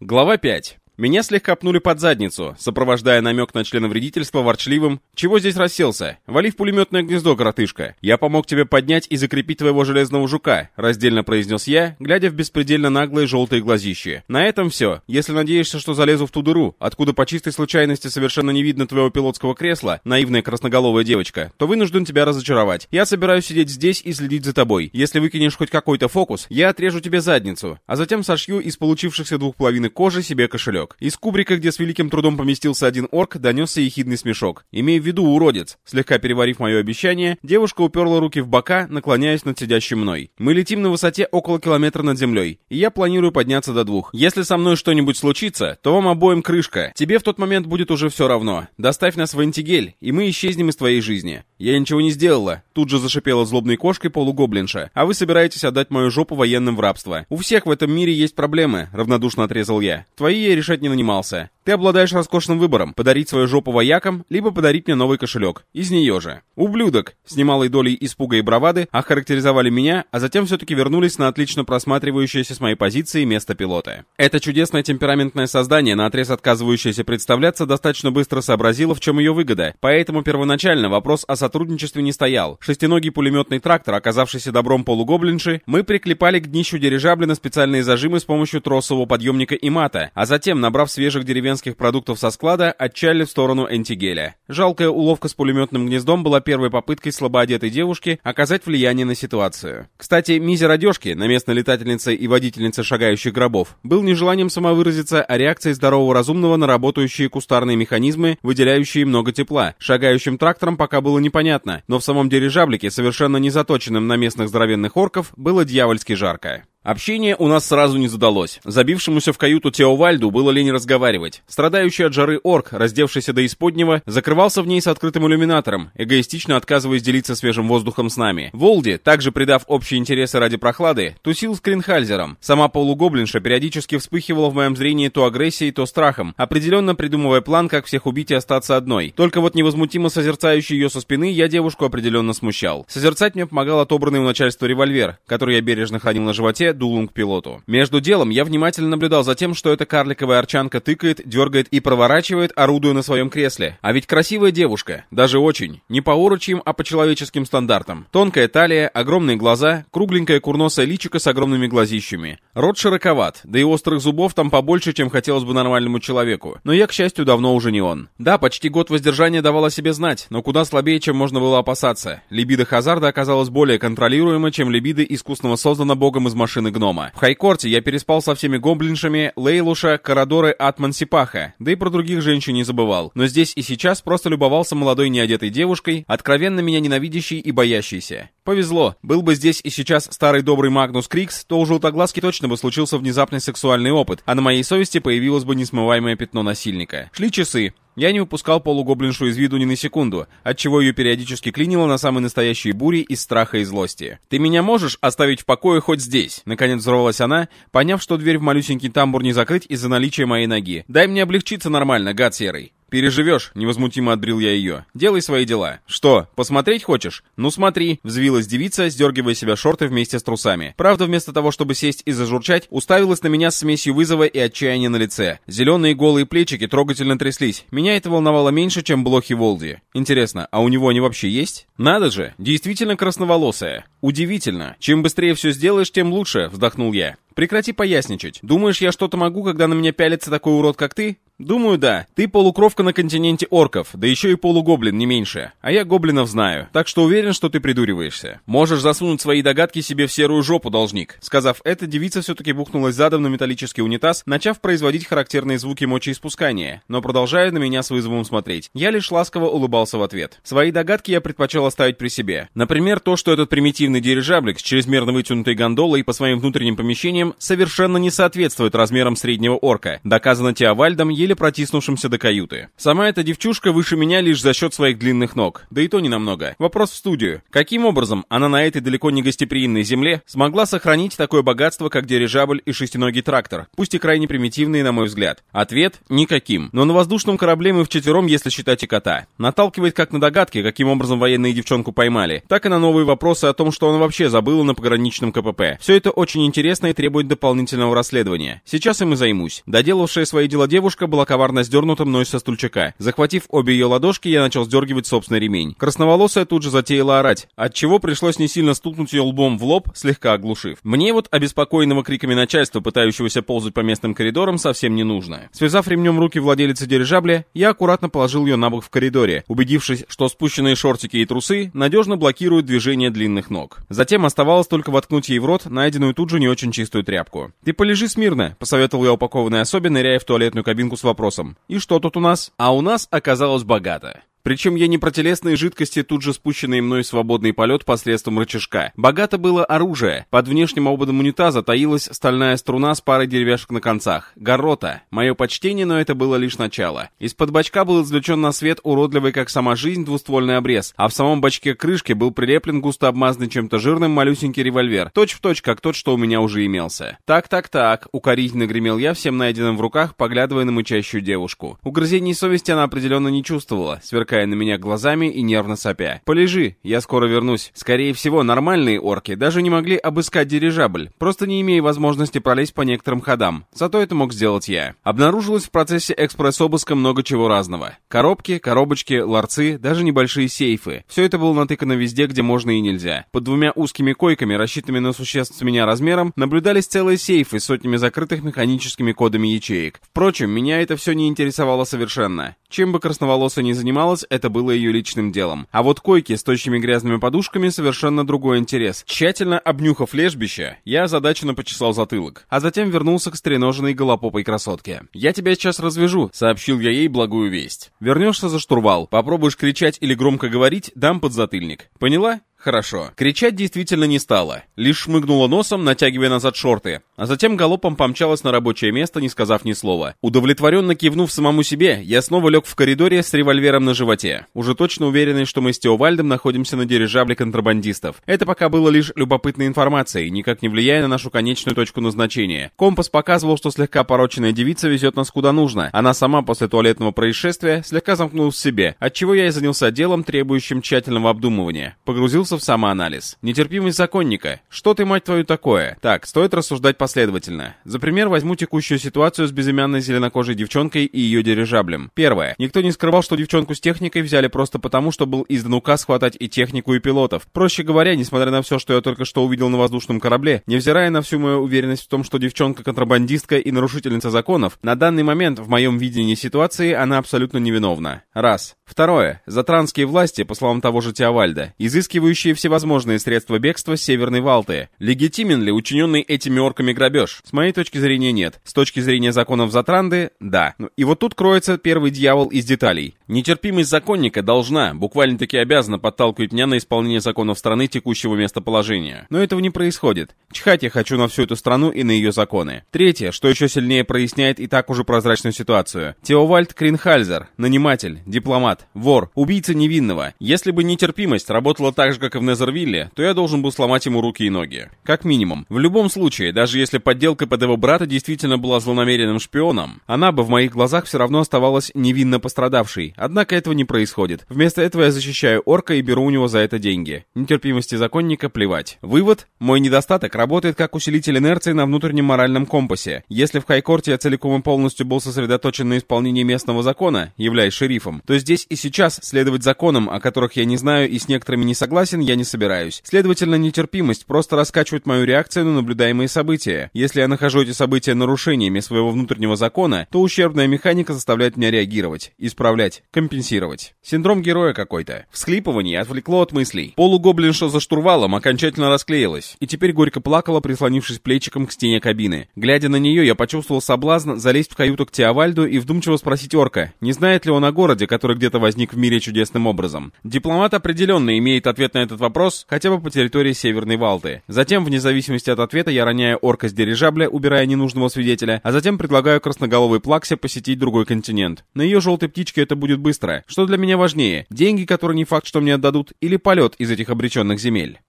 Глава 5. Меня слегка пнули под задницу, сопровождая намек на членовредительство ворчливым «Чего здесь расселся? Вали в пулеметное гнездо, коротышка. Я помог тебе поднять и закрепить твоего железного жука», раздельно произнес я, глядя в беспредельно наглые желтые глазищи. «На этом все. Если надеешься, что залезу в ту дыру, откуда по чистой случайности совершенно не видно твоего пилотского кресла, наивная красноголовая девочка, то вынужден тебя разочаровать. Я собираюсь сидеть здесь и следить за тобой. Если выкинешь хоть какой-то фокус, я отрежу тебе задницу, а затем сошью из получившихся двух половинок кожи себе кошелек смешок. Из кубрика, где с великим трудом поместился один орк, донесся ехидный смешок. Имея в виду уродец. Слегка переварив мое обещание, девушка уперла руки в бока, наклоняясь над сидящим мной. Мы летим на высоте около километра над землей, и я планирую подняться до двух. Если со мной что-нибудь случится, то вам обоим крышка. Тебе в тот момент будет уже все равно. Доставь нас в антигель, и мы исчезнем из твоей жизни. Я ничего не сделала. Тут же зашипела злобной кошкой полугоблинша. А вы собираетесь отдать мою жопу военным в рабство. У всех в этом мире есть проблемы, равнодушно отрезал я. Твои я решать не нанимался. Ты обладаешь роскошным выбором – подарить свою жопу воякам, либо подарить мне новый кошелек. Из нее же. Ублюдок, с немалой долей испуга и бравады, охарактеризовали меня, а затем все-таки вернулись на отлично просматривающееся с моей позиции место пилота. Это чудесное темпераментное создание, наотрез отказывающееся представляться, достаточно быстро сообразило, в чем ее выгода, поэтому первоначально вопрос о сотрудничестве не стоял. Шестиногий пулеметный трактор, оказавшийся добром полугоблинши, мы приклепали к днищу дирижабля на специальные зажимы с помощью тросового подъемника и мата, а затем, набрав свежих деревенских продуктов со склада, отчали в сторону Энтигеля. Жалкая уловка с пулеметным гнездом была первой попыткой слабоодетой девушки оказать влияние на ситуацию. Кстати, мизер одежки, на местной летательнице и водительнице шагающих гробов, был не желанием самовыразиться, а реакцией здорового разумного на работающие кустарные механизмы, выделяющие много тепла. Шагающим трактором пока было непонятно, но в самом дирижаблике, совершенно не заточенным на местных здоровенных орков, было дьявольски жарко. Общение у нас сразу не задалось. Забившемуся в каюту Теовальду было лень разговаривать. Страдающий от жары орк, раздевшийся до исподнего, закрывался в ней с открытым иллюминатором, эгоистично отказываясь делиться свежим воздухом с нами. Волди, также придав общие интересы ради прохлады, тусил с Кринхальзером. Сама полугоблинша периодически вспыхивала в моем зрении то агрессией, то страхом, определенно придумывая план, как всех убить и остаться одной. Только вот невозмутимо созерцающий ее со спины, я девушку определенно смущал. Созерцать мне помогал отобранный у начальства револьвер, который я бережно хранил на животе, дулом к пилоту. Между делом я внимательно наблюдал за тем, что эта карликовая арчанка тыкает, дергает и проворачивает, орудуя на своем кресле. А ведь красивая девушка, даже очень. Не по урочьим, а по человеческим стандартам. Тонкая талия, огромные глаза, кругленькая курносая личико с огромными глазищами. Рот широковат, да и острых зубов там побольше, чем хотелось бы нормальному человеку. Но я, к счастью, давно уже не он. Да, почти год воздержания давал себе знать, но куда слабее, чем можно было опасаться. Либидо Хазарда оказалась более контролируема, чем либидо искусного создана богом из машины машины гнома. В Хайкорте я переспал со всеми гоблиншами, Лейлуша, Карадоры, Атман Сипаха, да и про других женщин не забывал. Но здесь и сейчас просто любовался молодой неодетой девушкой, откровенно меня ненавидящей и боящейся. Повезло. Был бы здесь и сейчас старый добрый Магнус Крикс, то у желтоглазки точно бы случился внезапный сексуальный опыт, а на моей совести появилось бы несмываемое пятно насильника. Шли часы. Я не выпускал полугоблиншу из виду ни на секунду, отчего ее периодически клинило на самые настоящие бури из страха и злости. «Ты меня можешь оставить в покое хоть здесь?» Наконец взорвалась она, поняв, что дверь в малюсенький тамбур не закрыть из-за наличия моей ноги. «Дай мне облегчиться нормально, гад серый». «Переживешь», — невозмутимо отбрил я ее. «Делай свои дела». «Что, посмотреть хочешь?» «Ну смотри», — взвилась девица, сдергивая себя шорты вместе с трусами. Правда, вместо того, чтобы сесть и зажурчать, уставилась на меня с смесью вызова и отчаяния на лице. Зеленые голые плечики трогательно тряслись. Меня это волновало меньше, чем блохи Волди. Интересно, а у него они вообще есть? Надо же, действительно красноволосая. Удивительно. Чем быстрее все сделаешь, тем лучше, вздохнул я. Прекрати поясничать. Думаешь, я что-то могу, когда на меня пялится такой урод, как ты? Думаю, да. Ты полукровка на континенте орков, да еще и полугоблин, не меньше. А я гоблинов знаю, так что уверен, что ты придуриваешься. Можешь засунуть свои догадки себе в серую жопу, должник. Сказав это, девица все-таки бухнулась задом на металлический унитаз, начав производить характерные звуки мочеиспускания, но продолжая на меня с вызовом смотреть. Я лишь ласково улыбался в ответ. Свои догадки я предпочел оставить при себе. Например, то, что этот примитивный дирижаблик с чрезмерно вытянутой гондолой по своим внутренним помещениям совершенно не соответствует размерам среднего орка. Доказано Теовальдом еле еле протиснувшимся до каюты. Сама эта девчушка выше меня лишь за счет своих длинных ног, да и то не намного. Вопрос в студию. Каким образом она на этой далеко не гостеприимной земле смогла сохранить такое богатство, как дирижабль и шестиногий трактор, пусть и крайне примитивные, на мой взгляд? Ответ – никаким. Но на воздушном корабле мы вчетвером, если считать и кота. Наталкивает как на догадки, каким образом военные девчонку поймали, так и на новые вопросы о том, что она вообще забыла на пограничном КПП. Все это очень интересно и требует дополнительного расследования. Сейчас им и займусь. Доделавшая свои дела девушка была коварно сдернута мной со стульчака. Захватив обе ее ладошки, я начал сдергивать собственный ремень. Красноволосая тут же затеяла орать, отчего пришлось не сильно стукнуть ее лбом в лоб, слегка оглушив. Мне вот обеспокоенного криками начальства, пытающегося ползать по местным коридорам, совсем не нужно. Связав ремнем руки владелицы дирижабля, я аккуратно положил ее на бок в коридоре, убедившись, что спущенные шортики и трусы надежно блокируют движение длинных ног. Затем оставалось только воткнуть ей в рот найденную тут же не очень чистую тряпку. «Ты полежи смирно», — посоветовал я упакованной особе, ныряя в туалетную кабинку с вопросом. «И что тут у нас?» А у нас оказалось богато. Причем я не про телесные жидкости, тут же спущенные мной свободный полет посредством рычажка. Богато было оружие. Под внешним ободом унитаза таилась стальная струна с парой деревяшек на концах. Горота. Мое почтение, но это было лишь начало. Из-под бачка был извлечен на свет уродливый, как сама жизнь, двуствольный обрез, а в самом бачке крышки был прилеплен густо обмазанный чем-то жирным малюсенький револьвер. Точь в точь, как тот, что у меня уже имелся. Так-так-так, укоризненно гремел я всем найденным в руках, поглядывая на мычащую девушку. Угрызений совести она определенно не чувствовала, сверкая сверкая на меня глазами и нервно сопя. «Полежи, я скоро вернусь. Скорее всего, нормальные орки даже не могли обыскать дирижабль, просто не имея возможности пролезть по некоторым ходам. Зато это мог сделать я. Обнаружилось в процессе экспресс-обыска много чего разного. Коробки, коробочки, ларцы, даже небольшие сейфы. Все это было натыкано везде, где можно и нельзя. Под двумя узкими койками, рассчитанными на существ с меня размером, наблюдались целые сейфы с сотнями закрытых механическими кодами ячеек. Впрочем, меня это все не интересовало совершенно. Чем бы красноволосая не занималась, это было ее личным делом. А вот койки с точными грязными подушками совершенно другой интерес. Тщательно обнюхав лежбище, я озадаченно почесал затылок, а затем вернулся к стреноженной голопопой красотке. «Я тебя сейчас развяжу», — сообщил я ей благую весть. «Вернешься за штурвал, попробуешь кричать или громко говорить, дам подзатыльник. Поняла?» Хорошо. Кричать действительно не стала. Лишь шмыгнула носом, натягивая назад шорты. А затем галопом помчалась на рабочее место, не сказав ни слова. Удовлетворенно кивнув самому себе, я снова лег в коридоре с револьвером на животе. Уже точно уверенный, что мы с Теовальдом находимся на дирижабле контрабандистов. Это пока было лишь любопытной информацией, никак не влияя на нашу конечную точку назначения. Компас показывал, что слегка пороченная девица везет нас куда нужно. Она сама после туалетного происшествия слегка замкнулась в себе, отчего я и занялся делом, требующим тщательного обдумывания. Погрузился погрузился в самоанализ. Нетерпимость законника. Что ты, мать твою, такое? Так, стоит рассуждать последовательно. За пример возьму текущую ситуацию с безымянной зеленокожей девчонкой и ее дирижаблем. Первое. Никто не скрывал, что девчонку с техникой взяли просто потому, что был издан указ хватать и технику, и пилотов. Проще говоря, несмотря на все, что я только что увидел на воздушном корабле, невзирая на всю мою уверенность в том, что девчонка контрабандистка и нарушительница законов, на данный момент в моем видении ситуации она абсолютно невиновна. Раз. Второе. Затранские власти, по словам того же Теовальда, изыскивающие использующие всевозможные средства бегства Северной Валты. Легитимен ли учиненный этими орками грабеж? С моей точки зрения нет. С точки зрения законов Затранды – да. Ну, и вот тут кроется первый дьявол из деталей. Нетерпимость законника должна, буквально-таки обязана подталкивать меня на исполнение законов страны текущего местоположения. Но этого не происходит. Чхать я хочу на всю эту страну и на ее законы. Третье, что еще сильнее проясняет и так уже прозрачную ситуацию. Теовальд Кринхальзер, наниматель, дипломат, вор, убийца невинного. Если бы нетерпимость работала так же, как и в Незервилле, то я должен был сломать ему руки и ноги. Как минимум. В любом случае, даже если подделка под его брата действительно была злонамеренным шпионом, она бы в моих глазах все равно оставалась невинно пострадавшей. Однако этого не происходит. Вместо этого я защищаю орка и беру у него за это деньги. Нетерпимости законника плевать. Вывод. Мой недостаток работает как усилитель инерции на внутреннем моральном компасе. Если в Хайкорте я целиком и полностью был сосредоточен на исполнении местного закона, являясь шерифом, то здесь и сейчас следовать законам, о которых я не знаю и с некоторыми не согласен, согласен я не собираюсь. Следовательно, нетерпимость просто раскачивает мою реакцию на наблюдаемые события. Если я нахожу эти события нарушениями своего внутреннего закона, то ущербная механика заставляет меня реагировать, исправлять, компенсировать. Синдром героя какой-то. Всхлипывание отвлекло от мыслей. Полугоблин, что за штурвалом, окончательно расклеилась. И теперь горько плакала, прислонившись плечиком к стене кабины. Глядя на нее, я почувствовал соблазн залезть в каюту к Теовальду и вдумчиво спросить орка, не знает ли он о городе, который где-то возник в мире чудесным образом. Дипломат определенно имеет ответ на этот вопрос хотя бы по территории Северной Валты. Затем, вне зависимости от ответа, я роняю орка с дирижабля, убирая ненужного свидетеля, а затем предлагаю красноголовой плаксе посетить другой континент. На ее желтой птичке это будет быстро. Что для меня важнее? Деньги, которые не факт, что мне отдадут, или полет из этих обреченных земель?